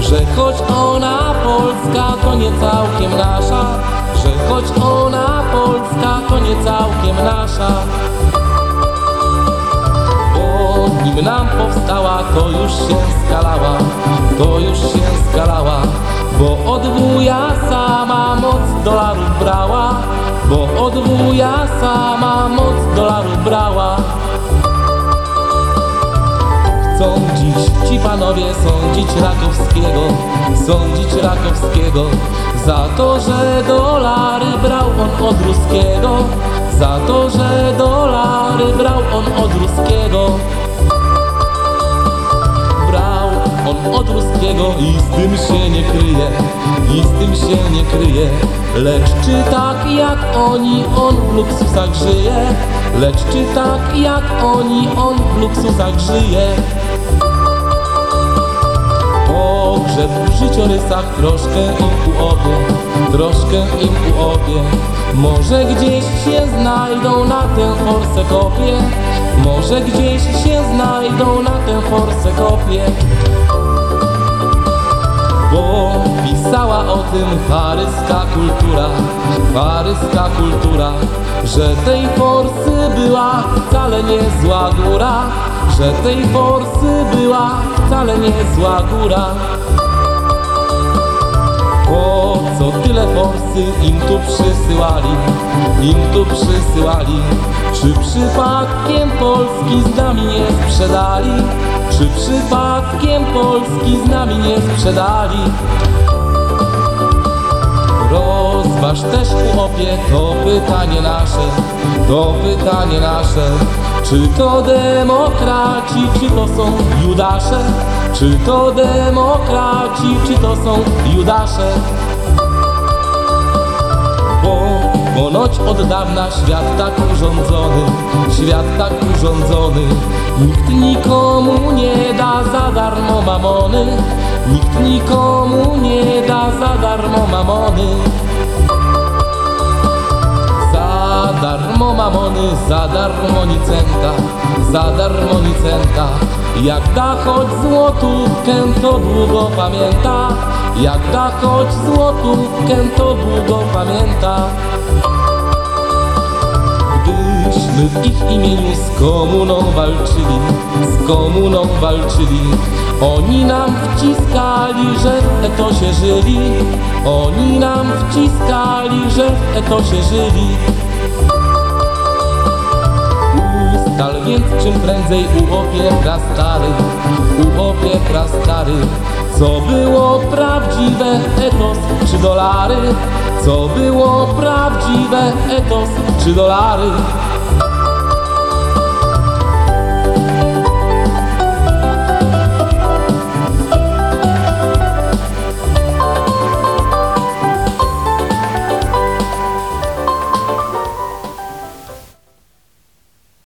Że choć ona Polska to nie całkiem nasza. Że choć ona Polska to nie całkiem nasza. Bo nim nam powstała to już się skalała To już się skalała Bo od wuja sama moc dolarów brała Bo od wuja sama moc Chcą dziś ci panowie sądzić Rakowskiego, sądzić Rakowskiego. Za to, że dolary brał on od ruskiego Za to, że dolary brał on od ruskiego. Brał on od ruskiego i z tym się nie kryje I z tym się nie kryje. Lecz czy tak jak oni on w luksusach żyje Lecz czy tak jak oni on w luksusach żyje Pogrzeb w życiorysach troszkę im uobie, troszkę im uobie. Może gdzieś się znajdą na tę forsę kopie, może gdzieś się znajdą na tę forsę kopie. Bo pisała o tym paryska kultura, paryska kultura, że tej forsy była wcale nie zła góra, że tej forsy była wcale nie zła góra. Po co tyle forsy im tu przysyłali, im tu przysyłali? Czy przypadkiem Polski z nami nie sprzedali? Czy przypadkiem Polski z nami nie sprzedali? To pytanie nasze, to pytanie nasze. Czy to demokraci, czy to są Judasze? Czy to demokraci, czy to są Judasze? Bo ponoć od dawna świat tak urządzony, świat tak urządzony. Nikt nikomu nie da za darmo mamony, nikt nikomu nie mamony, za darmo nicenta, za darmo nicenta. Jak da choć złotówkę, to długo pamięta. Jak da choć złotówkę, to długo pamięta. Gdyśmy w ich imieniu z komuną walczyli, z komuną walczyli. Oni nam wciskali, że w etosie żyli. Oni nam wciskali, że w etosie żyli. Ustal więc czym prędzej ułopie prastary, ułopie prastary. Co było prawdziwe, etos czy dolary? Co było prawdziwe, etos czy dolary?